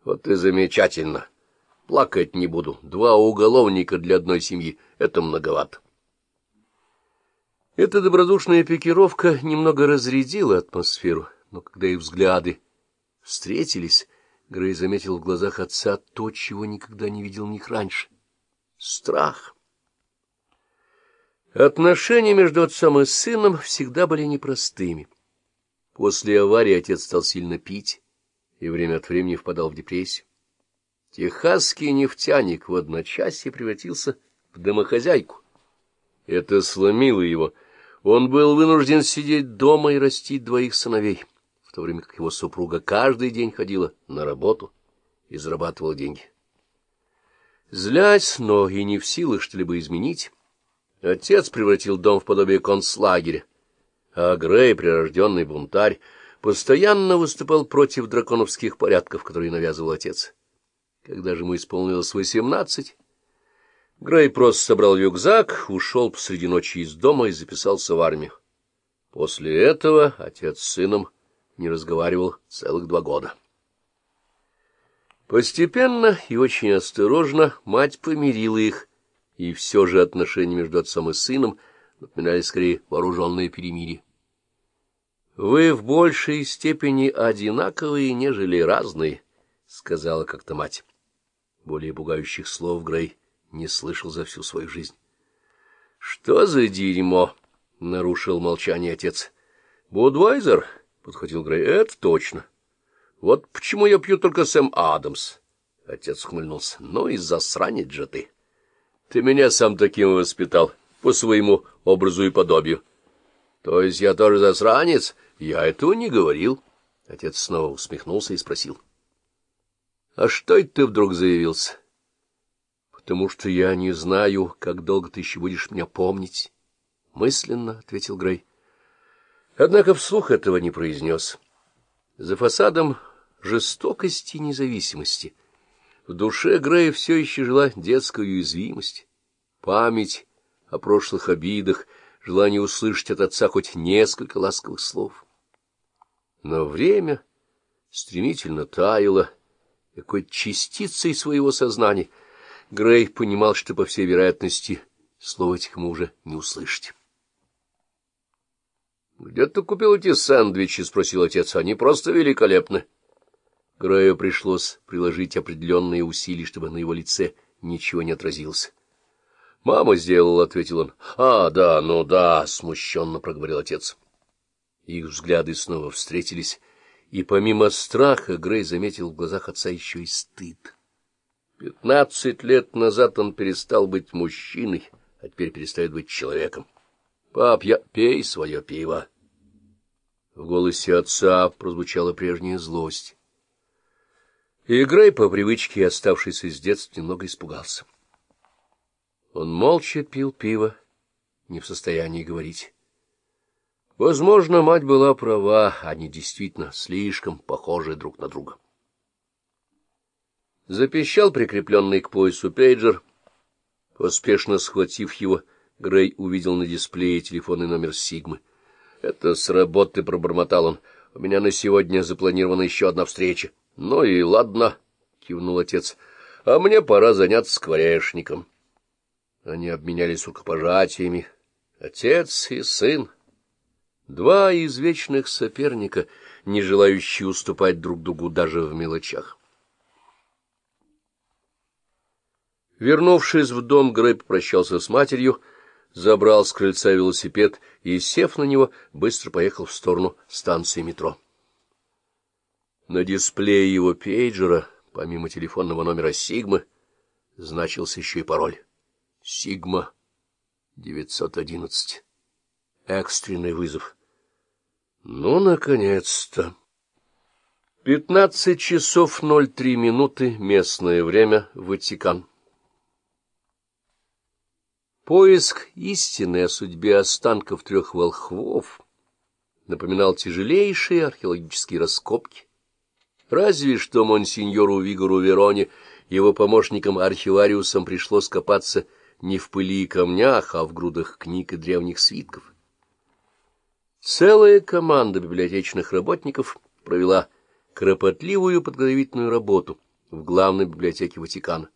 — Вот и замечательно. Плакать не буду. Два уголовника для одной семьи — это многовато. Эта добродушная пикировка немного разрядила атмосферу, но когда их взгляды встретились, Грей заметил в глазах отца то, чего никогда не видел них раньше — страх. Отношения между отцом и сыном всегда были непростыми. После аварии отец стал сильно пить и время от времени впадал в депрессию. Техасский нефтяник в одночасье превратился в домохозяйку. Это сломило его. Он был вынужден сидеть дома и растить двоих сыновей, в то время как его супруга каждый день ходила на работу и зарабатывала деньги. Злясь, но и не в силах что-либо изменить, отец превратил дом в подобие концлагеря, а Грей, прирожденный бунтарь, постоянно выступал против драконовских порядков, которые навязывал отец. Когда же ему исполнилось восемнадцать, Грей просто собрал рюкзак, ушел посреди ночи из дома и записался в армию. После этого отец с сыном не разговаривал целых два года. Постепенно и очень осторожно мать помирила их, и все же отношения между отцом и сыном напоминали скорее вооруженное перемирие. «Вы в большей степени одинаковые, нежели разные», — сказала как-то мать. Более пугающих слов Грей не слышал за всю свою жизнь. — Что за дерьмо? — нарушил молчание отец. — Будвайзер, — подхватил Грей, — это точно. Вот почему я пью только Сэм Адамс. Отец ухмыльнулся. — Ну и засранец же ты. Ты меня сам таким воспитал, по своему образу и подобию. — То есть я тоже засранец? Я этого не говорил. Отец снова усмехнулся и спросил. — А что это ты вдруг заявился? — потому что я не знаю, как долго ты еще будешь меня помнить. — Мысленно, — ответил Грей. Однако вслух этого не произнес. За фасадом жестокости и независимости в душе Грея все еще жила детская уязвимость, память о прошлых обидах, желание услышать от отца хоть несколько ласковых слов. Но время стремительно таяло, какой-то частицей своего сознания — Грей понимал, что, по всей вероятности, слова этих ему уже не услышать. — Где ты купил эти сэндвичи? — спросил отец. — Они просто великолепны. Грею пришлось приложить определенные усилия, чтобы на его лице ничего не отразилось. — Мама сделала, — ответил он. — А, да, ну да, — смущенно проговорил отец. Их взгляды снова встретились, и помимо страха Грей заметил в глазах отца еще и стыд. Пятнадцать лет назад он перестал быть мужчиной, а теперь перестает быть человеком. — Пап, я пей свое пиво. В голосе отца прозвучала прежняя злость. И Грей, по привычке, оставшийся с детства, немного испугался. Он молча пил пиво, не в состоянии говорить. Возможно, мать была права, они действительно слишком похожи друг на друга. Запищал прикрепленный к поясу пейджер. Поспешно схватив его, Грей увидел на дисплее телефонный номер Сигмы. — Это с работы, — пробормотал он. — У меня на сегодня запланирована еще одна встреча. — Ну и ладно, — кивнул отец. — А мне пора заняться скворечником. Они обменялись рукопожатиями. Отец и сын. Два извечных соперника, не желающие уступать друг другу даже в мелочах. Вернувшись в дом, Грей попрощался с матерью, забрал с крыльца велосипед и, сев на него, быстро поехал в сторону станции метро. На дисплее его пейджера, помимо телефонного номера «Сигмы», значился еще и пароль. «Сигма 911». Экстренный вызов. Ну, наконец-то. Пятнадцать часов ноль три минуты, местное время, Ватикан. Поиск истины о судьбе останков трех волхвов напоминал тяжелейшие археологические раскопки. Разве что монсеньору Вигору Вероне, его помощникам-архивариусам пришлось копаться не в пыли и камнях, а в грудах книг и древних свитков. Целая команда библиотечных работников провела кропотливую подготовительную работу, в главной библиотеке Ватикана.